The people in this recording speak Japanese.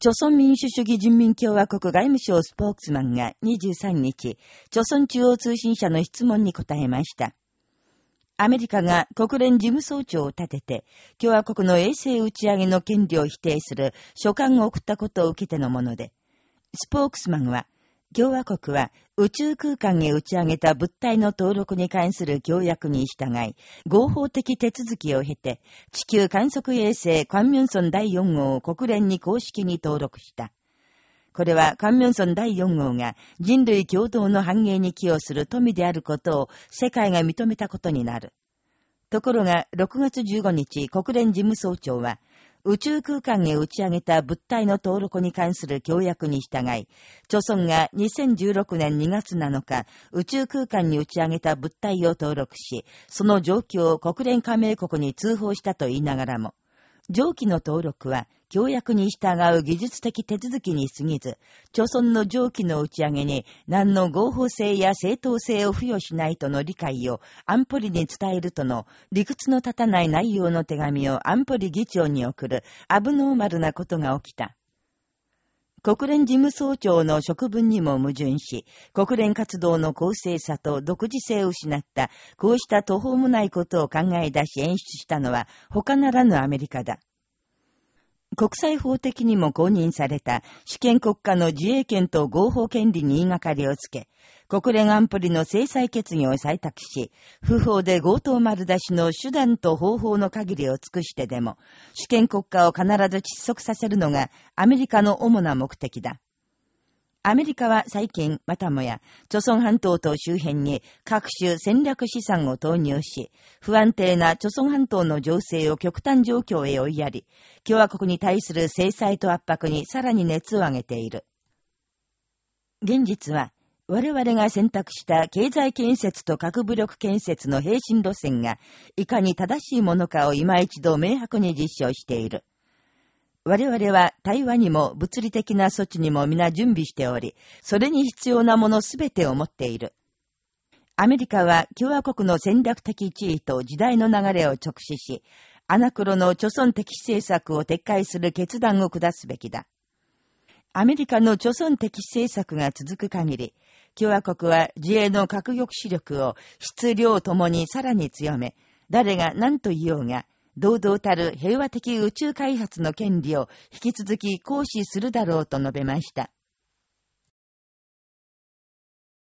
朝鮮民主主義人民共和国外務省スポークスマンが23日、朝鮮中央通信社の質問に答えました。アメリカが国連事務総長を立てて、共和国の衛星打ち上げの権利を否定する書簡を送ったことを受けてのもので、スポークスマンは、共和国は宇宙空間へ打ち上げた物体の登録に関する協約に従い、合法的手続きを経て、地球観測衛星カンミョンソン第4号を国連に公式に登録した。これは、カンミョンソン第4号が人類共同の繁栄に寄与する富であることを世界が認めたことになる。ところが、6月15日、国連事務総長は、宇宙空間へ打ち上げた物体の登録に関する協約に従い、著村が2016年2月7日、宇宙空間に打ち上げた物体を登録し、その状況を国連加盟国に通報したと言いながらも、上記の登録は、協約に従う技術的手続きに過ぎず、町村の上記の打ち上げに何の合法性や正当性を付与しないとの理解を安保理に伝えるとの理屈の立たない内容の手紙を安保理議長に送るアブノーマルなことが起きた。国連事務総長の職分にも矛盾し、国連活動の公正さと独自性を失った、こうした途方もないことを考え出し演出したのは他ならぬアメリカだ。国際法的にも公認された主権国家の自衛権と合法権利に言いがかりをつけ、国連安保理の制裁決議を採択し、不法で強盗丸出しの手段と方法の限りを尽くしてでも、主権国家を必ず窒息させるのがアメリカの主な目的だ。アメリカは最近、またもや、朝鮮半島と周辺に各種戦略資産を投入し、不安定な朝鮮半島の情勢を極端状況へ追いやり、共和国に対する制裁と圧迫にさらに熱を上げている。現実は、我々が選択した経済建設と核武力建設の平身路線が、いかに正しいものかを今一度明白に実証している。我々は対話にも物理的な措置にも皆準備しており、それに必要なものすべてを持っている。アメリカは共和国の戦略的地位と時代の流れを直視し、アナクロの貯村的政策を撤回する決断を下すべきだ。アメリカの貯村的政策が続く限り、共和国は自衛の核抑止力を質量ともにさらに強め、誰が何と言おうが、堂々たる平和的宇宙開発の権利を引き続き行使するだろうと述べました。